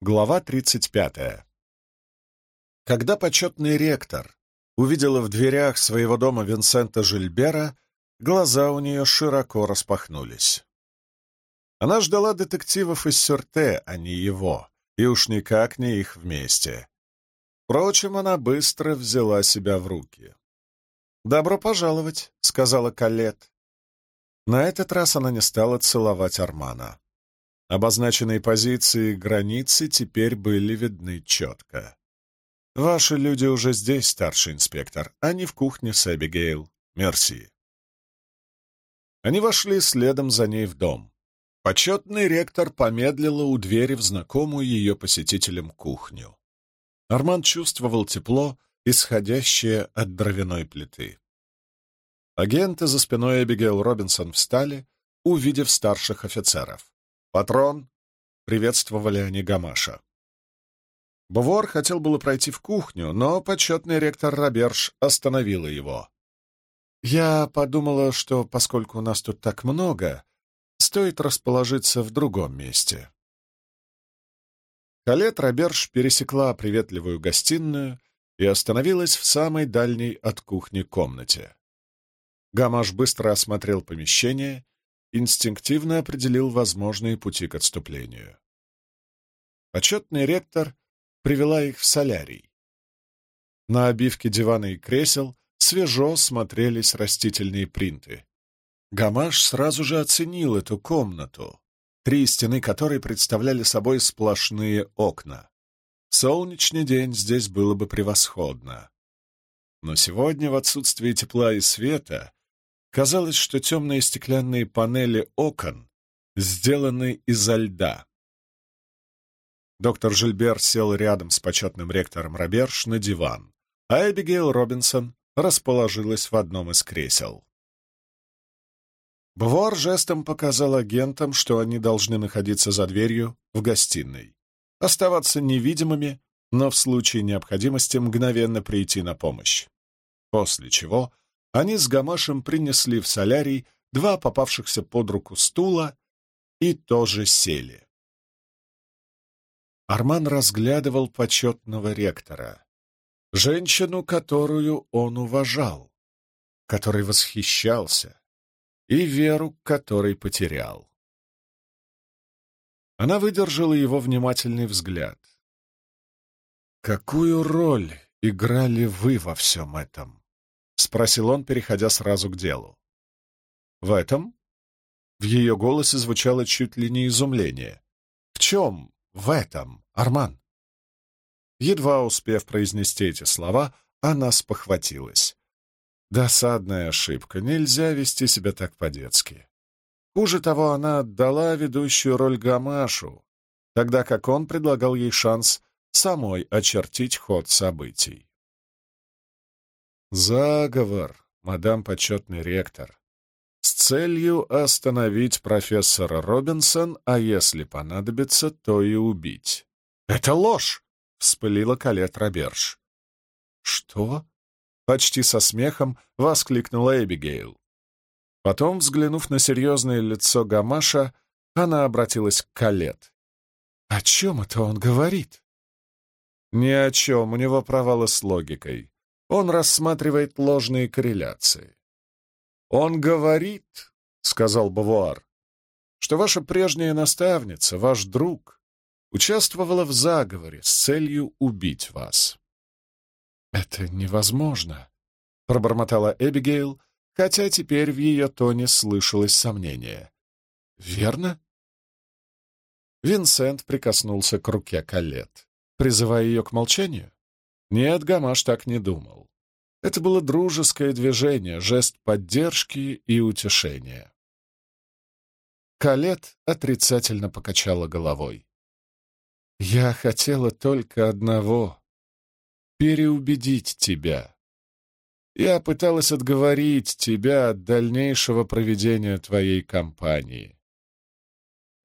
Глава 35. Когда почетный ректор увидела в дверях своего дома Винсента Жильбера, глаза у нее широко распахнулись. Она ждала детективов из Сюрте, а не его, и уж никак не их вместе. Впрочем, она быстро взяла себя в руки. «Добро пожаловать», — сказала Калет. На этот раз она не стала целовать Армана. Обозначенные позиции и границы теперь были видны четко. «Ваши люди уже здесь, старший инспектор, а не в кухне с Эбигейл. Мерси». Они вошли следом за ней в дом. Почетный ректор помедлила у двери в знакомую ее посетителям кухню. Арман чувствовал тепло, исходящее от дровяной плиты. Агенты за спиной Эбигейл Робинсон встали, увидев старших офицеров. «Патрон!» — приветствовали они Гамаша. Бувор хотел было пройти в кухню, но почетный ректор Роберж остановила его. «Я подумала, что, поскольку у нас тут так много, стоит расположиться в другом месте». Калет Роберж пересекла приветливую гостиную и остановилась в самой дальней от кухни комнате. Гамаш быстро осмотрел помещение инстинктивно определил возможные пути к отступлению. Почетный ректор привела их в солярий. На обивке дивана и кресел свежо смотрелись растительные принты. Гамаш сразу же оценил эту комнату, три стены которой представляли собой сплошные окна. Солнечный день здесь было бы превосходно. Но сегодня, в отсутствие тепла и света, Казалось, что темные стеклянные панели окон сделаны изо льда. Доктор Жильбер сел рядом с почетным ректором Роберш на диван, а Эбигейл Робинсон расположилась в одном из кресел. Бувар жестом показал агентам, что они должны находиться за дверью в гостиной, оставаться невидимыми, но в случае необходимости мгновенно прийти на помощь. После чего они с Гамашем принесли в солярий два попавшихся под руку стула и тоже сели. Арман разглядывал почетного ректора, женщину, которую он уважал, которой восхищался, и веру, которой потерял. Она выдержала его внимательный взгляд. «Какую роль играли вы во всем этом?» — спросил он, переходя сразу к делу. «В этом?» В ее голосе звучало чуть ли не изумление. «В чем в этом, Арман?» Едва успев произнести эти слова, она спохватилась. Досадная ошибка, нельзя вести себя так по-детски. Хуже того, она отдала ведущую роль Гамашу, тогда как он предлагал ей шанс самой очертить ход событий. Заговор, мадам почетный ректор, с целью остановить профессора Робинсон, а если понадобится, то и убить. «Это ложь!» — вспылила Калет Роберж. «Что?» — почти со смехом воскликнула Эбигейл. Потом, взглянув на серьезное лицо Гамаша, она обратилась к Калет. «О чем это он говорит?» «Ни о чем, у него провалы с логикой. Он рассматривает ложные корреляции. «Он говорит, — сказал Бавуар, — что ваша прежняя наставница, ваш друг, участвовала в заговоре с целью убить вас». «Это невозможно», — пробормотала Эбигейл, хотя теперь в ее тоне слышалось сомнение. «Верно?» Винсент прикоснулся к руке Калет, призывая ее к молчанию. Нет, Гамаш так не думал. Это было дружеское движение, жест поддержки и утешения. Калет отрицательно покачала головой. «Я хотела только одного — переубедить тебя. Я пыталась отговорить тебя от дальнейшего проведения твоей кампании».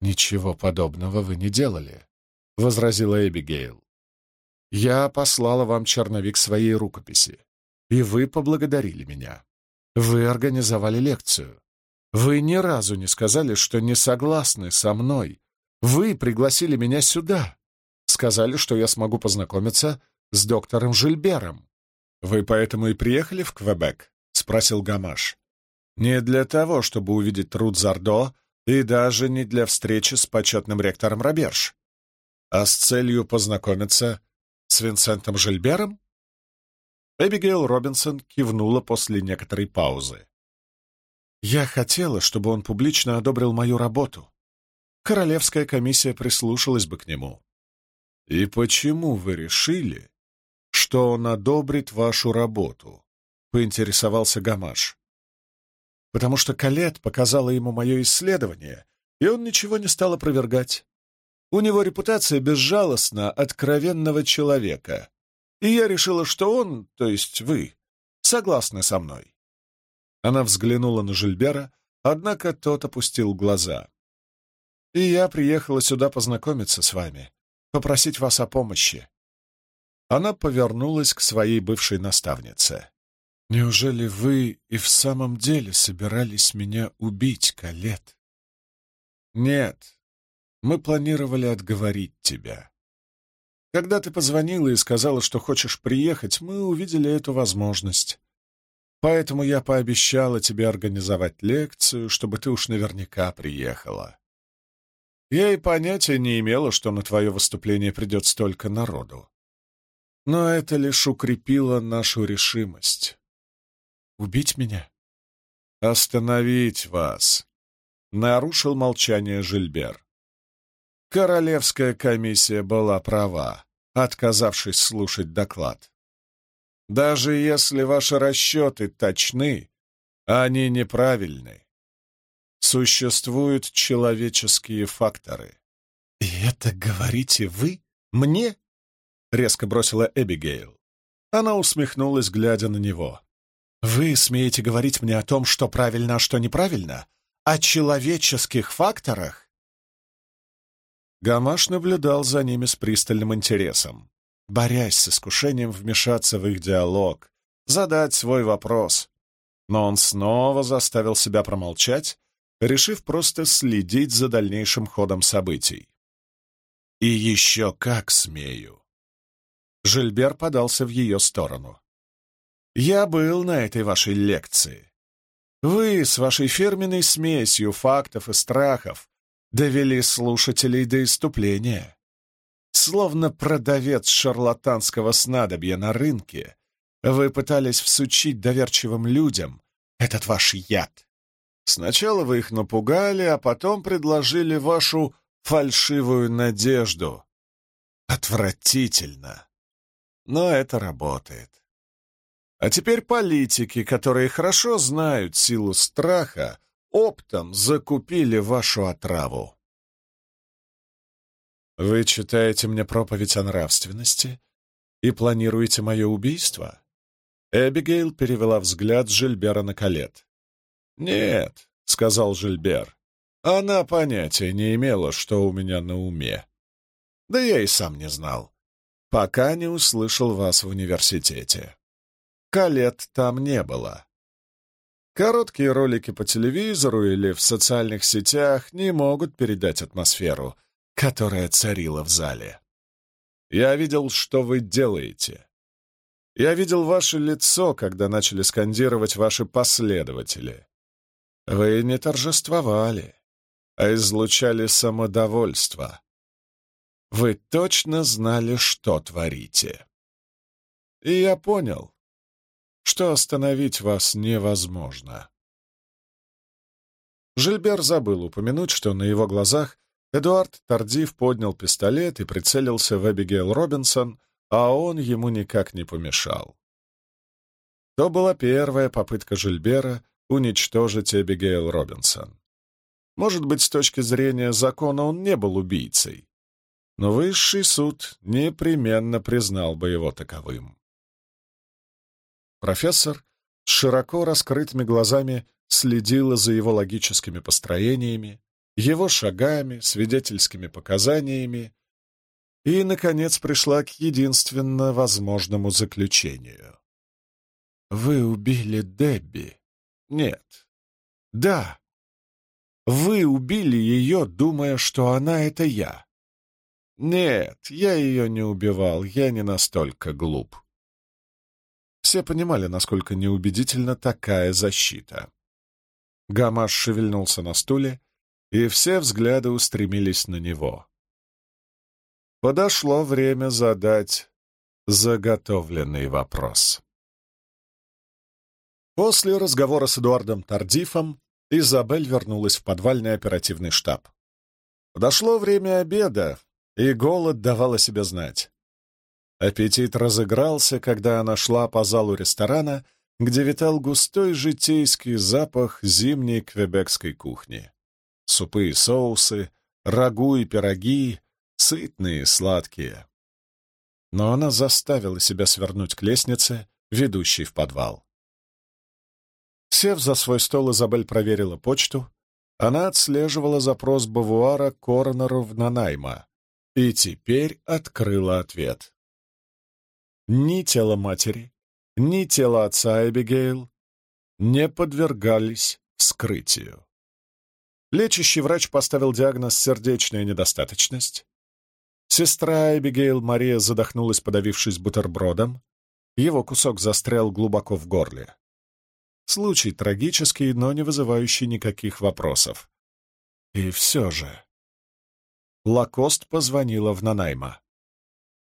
«Ничего подобного вы не делали», — возразила Эбигейл. Я послала вам черновик своей рукописи, и вы поблагодарили меня. Вы организовали лекцию. Вы ни разу не сказали, что не согласны со мной. Вы пригласили меня сюда. Сказали, что я смогу познакомиться с доктором Жильбером. Вы поэтому и приехали в Квебек? — спросил Гамаш. Не для того, чтобы увидеть труд Зардо, и даже не для встречи с почетным ректором Роберж, а с целью познакомиться с Винсентом Жильбером? Эбигейл Робинсон кивнула после некоторой паузы. «Я хотела, чтобы он публично одобрил мою работу. Королевская комиссия прислушалась бы к нему. И почему вы решили, что он одобрит вашу работу?» — поинтересовался Гамаш. «Потому что Калет показала ему мое исследование, и он ничего не стал опровергать. У него репутация безжалостно откровенного человека, и я решила, что он, то есть вы, согласны со мной». Она взглянула на Жильбера, однако тот опустил глаза. «И я приехала сюда познакомиться с вами, попросить вас о помощи». Она повернулась к своей бывшей наставнице. «Неужели вы и в самом деле собирались меня убить, Калет?» «Нет, мы планировали отговорить тебя. Когда ты позвонила и сказала, что хочешь приехать, мы увидели эту возможность. Поэтому я пообещала тебе организовать лекцию, чтобы ты уж наверняка приехала. Я и понятия не имела, что на твое выступление придет столько народу. Но это лишь укрепило нашу решимость. Убить меня? Остановить вас. Нарушил молчание Жильбер. Королевская комиссия была права, отказавшись слушать доклад. Даже если ваши расчеты точны, они неправильны. Существуют человеческие факторы. «И это говорите вы? Мне?» — резко бросила Эбигейл. Она усмехнулась, глядя на него. «Вы смеете говорить мне о том, что правильно, а что неправильно? О человеческих факторах?» Гамаш наблюдал за ними с пристальным интересом борясь с искушением вмешаться в их диалог, задать свой вопрос. Но он снова заставил себя промолчать, решив просто следить за дальнейшим ходом событий. «И еще как смею!» Жильбер подался в ее сторону. «Я был на этой вашей лекции. Вы с вашей фирменной смесью фактов и страхов довели слушателей до иступления. Словно продавец шарлатанского снадобья на рынке, вы пытались всучить доверчивым людям этот ваш яд. Сначала вы их напугали, а потом предложили вашу фальшивую надежду. Отвратительно. Но это работает. А теперь политики, которые хорошо знают силу страха, оптом закупили вашу отраву. Вы читаете мне проповедь о нравственности и планируете мое убийство? Эбигейл перевела взгляд Жильбера на Калет. «Нет», — сказал Жильбер, — «она понятия не имела, что у меня на уме. Да я и сам не знал, пока не услышал вас в университете. Калет там не было. Короткие ролики по телевизору или в социальных сетях не могут передать атмосферу, которая царила в зале. Я видел, что вы делаете. Я видел ваше лицо, когда начали скандировать ваши последователи. Вы не торжествовали, а излучали самодовольство. Вы точно знали, что творите. И я понял, что остановить вас невозможно. Жильбер забыл упомянуть, что на его глазах Эдуард Тардив поднял пистолет и прицелился в Эбигейл Робинсон, а он ему никак не помешал. То была первая попытка Жильбера уничтожить Эбигейл Робинсон. Может быть, с точки зрения закона он не был убийцей, но высший суд непременно признал бы его таковым. Профессор с широко раскрытыми глазами следила за его логическими построениями, его шагами, свидетельскими показаниями и, наконец, пришла к единственно возможному заключению. «Вы убили Дебби?» «Нет». «Да. Вы убили ее, думая, что она — это я. Нет, я ее не убивал, я не настолько глуп. Все понимали, насколько неубедительна такая защита. Гамаш шевельнулся на стуле, и все взгляды устремились на него. Подошло время задать заготовленный вопрос. После разговора с Эдуардом Тардифом Изабель вернулась в подвальный оперативный штаб. Подошло время обеда, и голод давал о себе знать. Аппетит разыгрался, когда она шла по залу ресторана, где витал густой житейский запах зимней квебекской кухни. Супы и соусы, рагу и пироги, сытные и сладкие. Но она заставила себя свернуть к лестнице, ведущей в подвал. Сев за свой стол, Изабель проверила почту. Она отслеживала запрос Бавуара коронеру в Нанайма и теперь открыла ответ. Ни тело матери, ни тело отца Эбигейл не подвергались вскрытию. Лечащий врач поставил диагноз «сердечная недостаточность». Сестра Эбигейл Мария задохнулась, подавившись бутербродом. Его кусок застрял глубоко в горле. Случай трагический, но не вызывающий никаких вопросов. И все же... Лакост позвонила в Нанайма.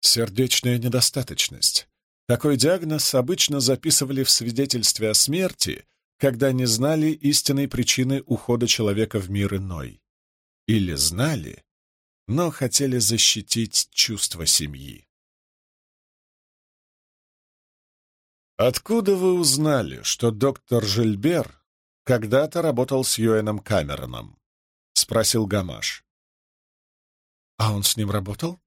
Сердечная недостаточность. Такой диагноз обычно записывали в свидетельстве о смерти, когда не знали истинной причины ухода человека в мир иной. Или знали, но хотели защитить чувство семьи. «Откуда вы узнали, что доктор Жильбер когда-то работал с Юэном Камероном?» — спросил Гамаш. «А он с ним работал?»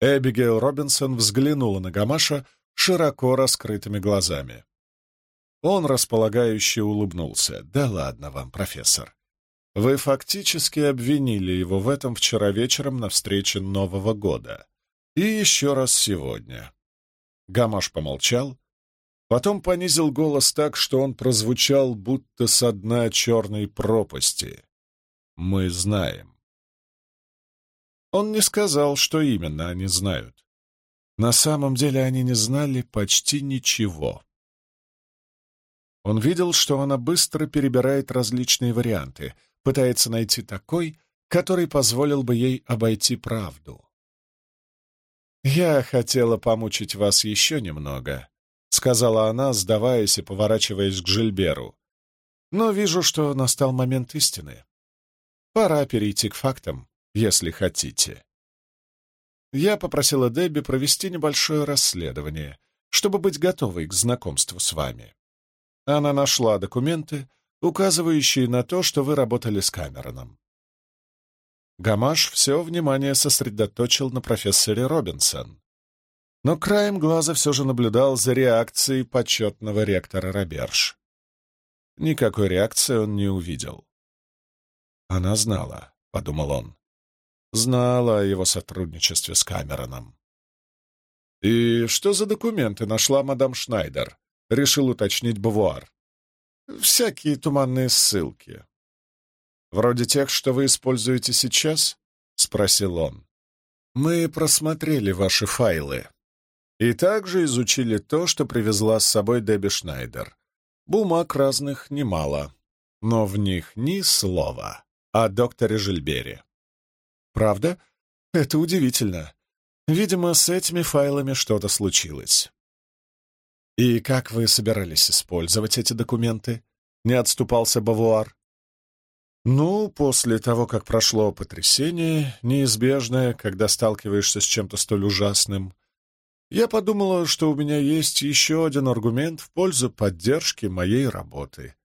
Эбигейл Робинсон взглянула на Гамаша широко раскрытыми глазами. Он располагающе улыбнулся. «Да ладно вам, профессор. Вы фактически обвинили его в этом вчера вечером на встрече Нового года. И еще раз сегодня». Гамаш помолчал, Потом понизил голос так, что он прозвучал будто со дна черной пропасти. «Мы знаем». Он не сказал, что именно они знают. На самом деле они не знали почти ничего. Он видел, что она быстро перебирает различные варианты, пытается найти такой, который позволил бы ей обойти правду. «Я хотела помучить вас еще немного», — сказала она, сдаваясь и поворачиваясь к Жильберу. «Но вижу, что настал момент истины. Пора перейти к фактам, если хотите». Я попросила Дебби провести небольшое расследование, чтобы быть готовой к знакомству с вами. Она нашла документы, указывающие на то, что вы работали с Камероном. Гамаш все внимание сосредоточил на профессоре Робинсон но краем глаза все же наблюдал за реакцией почетного ректора Роберж. Никакой реакции он не увидел. «Она знала», — подумал он. Знала о его сотрудничестве с Камероном. «И что за документы нашла мадам Шнайдер?» — решил уточнить Бавуар. «Всякие туманные ссылки». «Вроде тех, что вы используете сейчас?» — спросил он. «Мы просмотрели ваши файлы», и также изучили то, что привезла с собой Дебби Шнайдер. Бумаг разных немало, но в них ни слова о докторе Жильбере. Правда? Это удивительно. Видимо, с этими файлами что-то случилось. «И как вы собирались использовать эти документы?» — не отступался Бавуар. «Ну, после того, как прошло потрясение, неизбежное, когда сталкиваешься с чем-то столь ужасным, я подумала, что у меня есть еще один аргумент в пользу поддержки моей работы,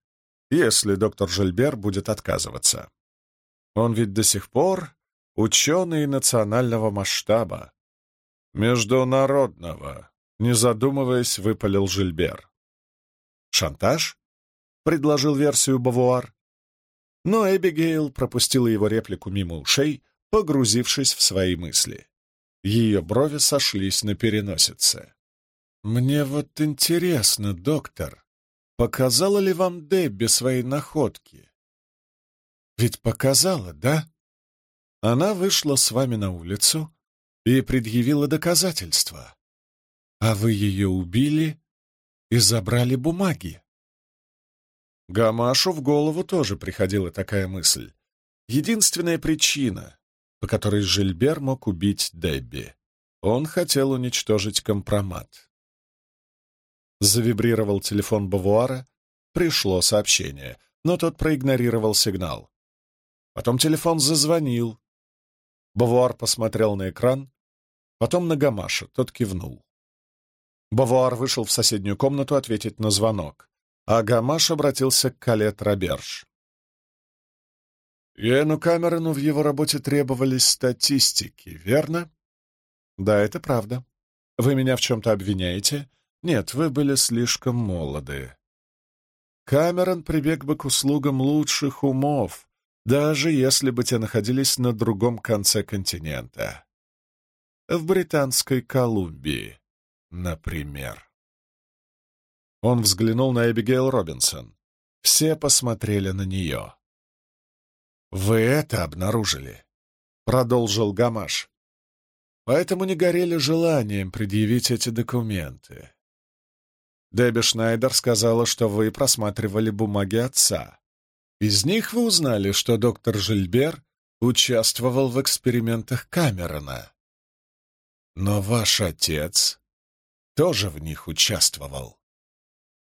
если доктор Жильбер будет отказываться. Он ведь до сих пор ученый национального масштаба. Международного, не задумываясь, выпалил Жильбер. «Шантаж?» — предложил версию Бавуар. Но Эбигейл пропустила его реплику мимо ушей, погрузившись в свои мысли. Ее брови сошлись на переносице. «Мне вот интересно, доктор, показала ли вам Дебби свои находки?» «Ведь показала, да? Она вышла с вами на улицу, и предъявила доказательства. А вы ее убили и забрали бумаги. Гамашу в голову тоже приходила такая мысль. Единственная причина, по которой Жильбер мог убить Дебби. Он хотел уничтожить компромат. Завибрировал телефон Бавуара, пришло сообщение, но тот проигнорировал сигнал. Потом телефон зазвонил. Бавуар посмотрел на экран, потом на Гамаша, тот кивнул. Бавуар вышел в соседнюю комнату ответить на звонок, а Гамаш обратился к Калет Роберж. Иэну Камерону в его работе требовались статистики, верно? Да, это правда. Вы меня в чем-то обвиняете? Нет, вы были слишком молоды. Камерон прибег бы к услугам лучших умов, даже если бы те находились на другом конце континента. В Британской Колумбии, например. Он взглянул на Эбигейл Робинсон. Все посмотрели на нее. «Вы это обнаружили?» — продолжил Гамаш. «Поэтому не горели желанием предъявить эти документы. Дебби Шнайдер сказала, что вы просматривали бумаги отца. Из них вы узнали, что доктор Жильбер участвовал в экспериментах Камерона. Но ваш отец тоже в них участвовал.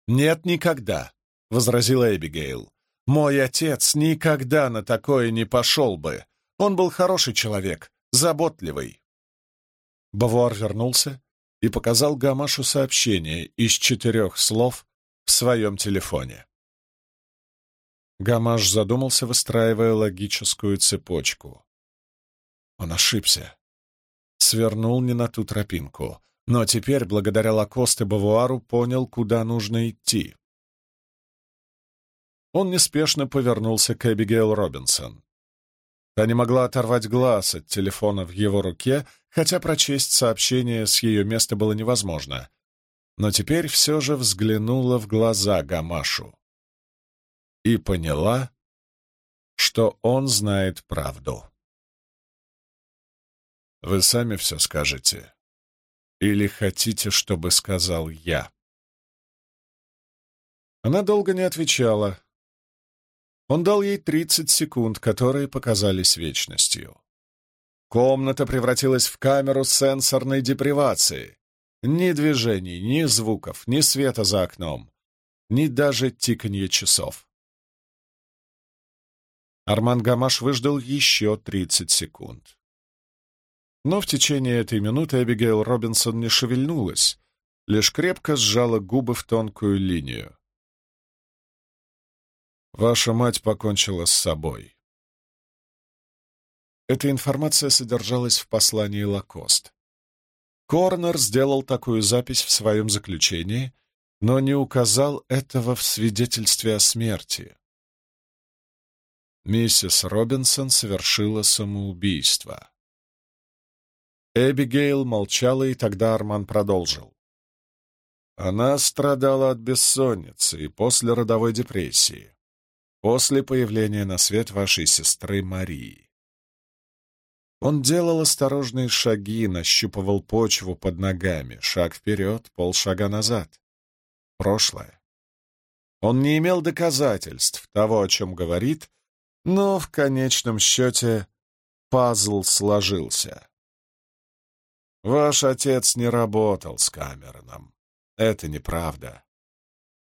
«Нет, никогда», — возразила Эбигейл. «Мой отец никогда на такое не пошел бы. Он был хороший человек, заботливый». Бавуар вернулся и показал Гамашу сообщение из четырех слов в своем телефоне. Гамаш задумался, выстраивая логическую цепочку. Он ошибся. Свернул не на ту тропинку, но теперь, благодаря Лакосте Бавуару, понял, куда нужно идти. Он неспешно повернулся к Эбигейл Робинсон. Та не могла оторвать глаз от телефона в его руке, хотя прочесть сообщение с ее места было невозможно. Но теперь все же взглянула в глаза Гамашу и поняла, что он знает правду. «Вы сами все скажете? Или хотите, чтобы сказал я?» Она долго не отвечала. Он дал ей тридцать секунд, которые показались вечностью. Комната превратилась в камеру сенсорной депривации. Ни движений, ни звуков, ни света за окном, ни даже тиканье часов. Арман Гамаш выждал еще 30 секунд. Но в течение этой минуты Эбигейл Робинсон не шевельнулась, лишь крепко сжала губы в тонкую линию. «Ваша мать покончила с собой». Эта информация содержалась в послании Лакост. Корнер сделал такую запись в своем заключении, но не указал этого в свидетельстве о смерти миссис Робинсон совершила самоубийство. Эбигейл молчала, и тогда Арман продолжил. Она страдала от бессонницы и после родовой депрессии, после появления на свет вашей сестры Марии. Он делал осторожные шаги, нащупывал почву под ногами, шаг вперед, полшага назад. Прошлое. Он не имел доказательств того, о чем говорит, но в конечном счете пазл сложился. Ваш отец не работал с Камероном. Это неправда.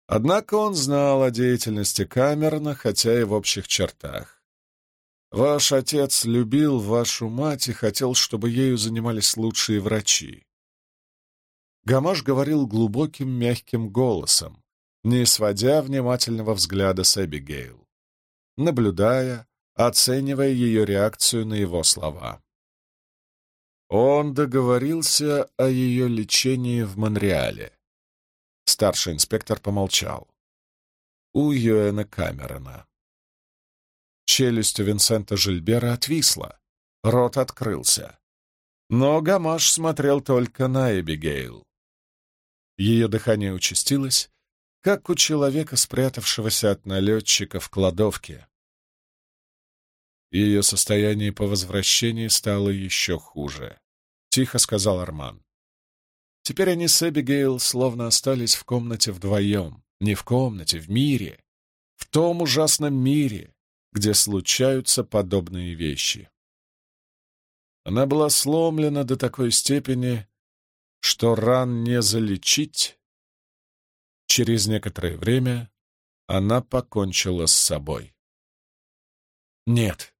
Однако он знал о деятельности Камерона, хотя и в общих чертах. Ваш отец любил вашу мать и хотел, чтобы ею занимались лучшие врачи. Гамаш говорил глубоким мягким голосом, не сводя внимательного взгляда с Эбигейл наблюдая, оценивая ее реакцию на его слова. Он договорился о ее лечении в Монреале. Старший инспектор помолчал. У Юэна Камерона. Челюсть у Винсента Жильбера отвисла, рот открылся. Но Гамаш смотрел только на Эбигейл. Ее дыхание участилось, как у человека, спрятавшегося от налетчика в кладовке. Ее состояние по возвращении стало еще хуже. тихо сказал Арман. Теперь они с Эбигейл словно остались в комнате вдвоем. Не в комнате, в мире. В том ужасном мире, где случаются подобные вещи. Она была сломлена до такой степени, что ран не залечить. Через некоторое время она покончила с собой. Нет.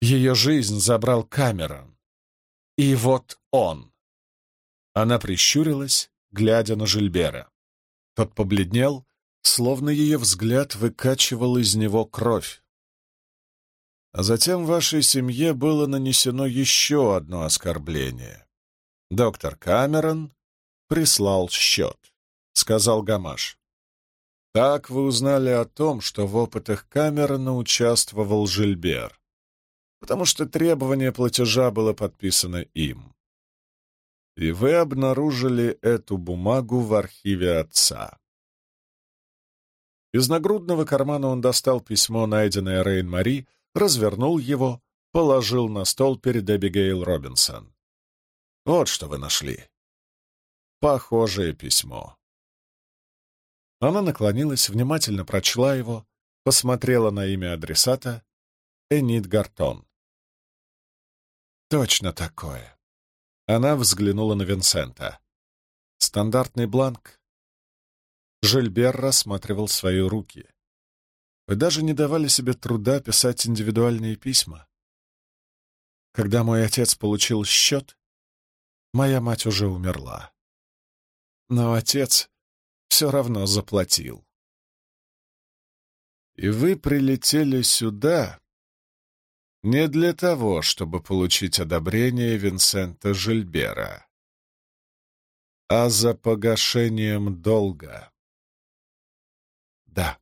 Ее жизнь забрал Камерон. И вот он. Она прищурилась, глядя на Жильбера. Тот побледнел, словно ее взгляд выкачивал из него кровь. А затем вашей семье было нанесено еще одно оскорбление. Доктор Камерон прислал счет, — сказал Гамаш. Так вы узнали о том, что в опытах Камерона участвовал Жильбер, потому что требование платежа было подписано им и вы обнаружили эту бумагу в архиве отца. Из нагрудного кармана он достал письмо, найденное Рейн-Мари, развернул его, положил на стол перед Эбигейл Робинсон. «Вот что вы нашли. Похожее письмо». Она наклонилась, внимательно прочла его, посмотрела на имя адресата — Энит Гартон. «Точно такое. Она взглянула на Винсента. Стандартный бланк. Жильбер рассматривал свои руки. Вы даже не давали себе труда писать индивидуальные письма. Когда мой отец получил счет, моя мать уже умерла. Но отец все равно заплатил. И вы прилетели сюда, не для того, чтобы получить одобрение Винсента Жильбера, а за погашением долга. Да.